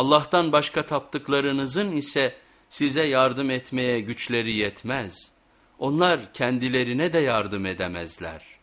Allah'tan başka taptıklarınızın ise size yardım etmeye güçleri yetmez. Onlar kendilerine de yardım edemezler.''